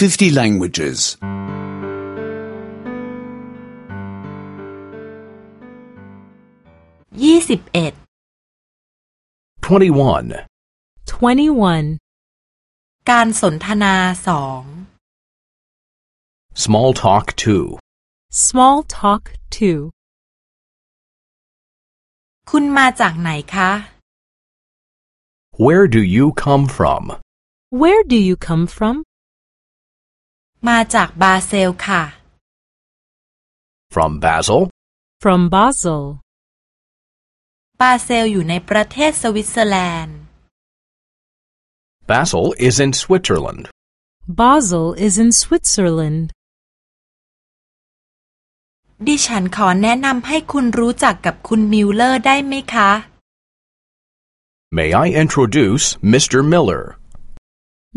50 languages. ยี่สิบเอ็ด 21. 21. การสนทนาสอง Small talk 2. Small talk 2. คุณมาจากไหนคะ Where do you come from? Where do you come from? มาจากบาเซลค่ะ From Basel? From Basel. บาเซลอยู่ในประเทศสวิตเซอร์แลนด์ Basel is in Switzerland. Basel is in Switzerland. ดิฉันขอแนะนำให้คุณรู้จักกับคุณมิลเลอร์ได้ไหมคะ May I introduce Mr. Miller?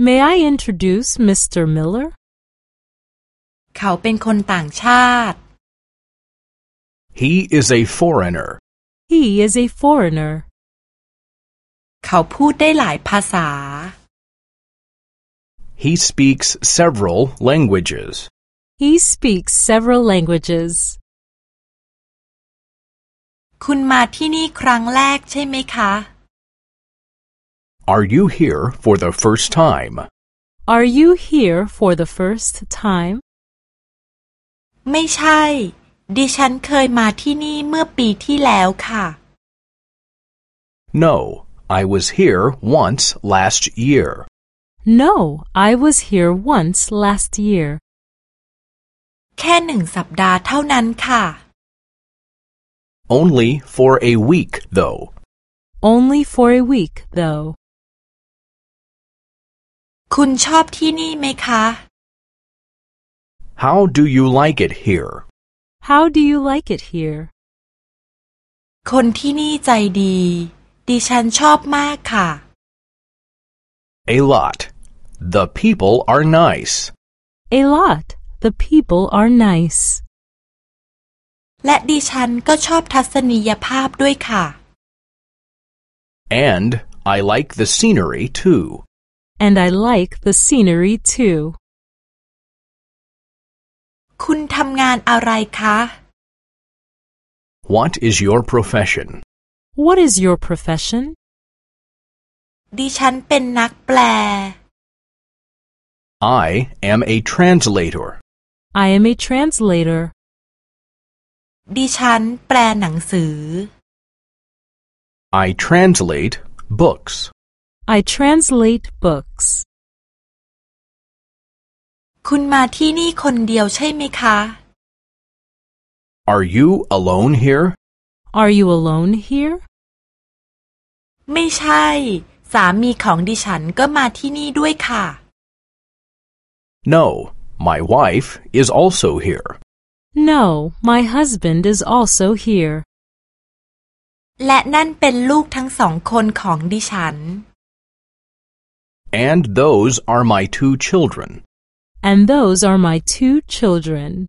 May I introduce Mr. Miller? เขาเป็นคนต่างชาติ He is a foreigner. He is a foreigner. เขาพูดได้หลายภาษา He speaks several languages. He speaks several languages. คุณมาที่นี่ครั้งแรกใช่ไหมคะ Are you here for the first time? Are you here for the first time? ไม่ใช่ ดิฉันเคยมาที่นี่เมื่อปีที่แล้วค่ะ No, I was here once last year. No, I was here once last year. แค่หนึ่งสัปดาห์เท่านั้นค่ะ Only for a week, though. Only for a week, though. คุณชอบที่นี่ไหมคะ How do you like it here? How do you like it here? คนที่นี่ใจดี ดิฉันชอบมากค่ะ A lot. The people are nice. A lot. The people are nice. และดิฉันก็ชอบทัศนียภาพด้วยค่ะ And I like the scenery too. And I like the scenery too. คุณทำงานอะไรคะ What is your profession? What is your profession? ดิฉันเป็นนักแปล I am a translator. I am a translator. ดิฉันแปลหนังสือ I translate books. I translate books. คุณมาที่นี่คนเดียวใช่ไหมคะ Are you alone here? Are you alone here? ไม่ใช่ สามีของดิฉันก็มาที่นี่ด้วยค่ะ No, my wife is also here. No, my husband is also here. และนั่นเป็นลูกทั้งสองคนของดิฉัน And those are my two children. And those are my two children.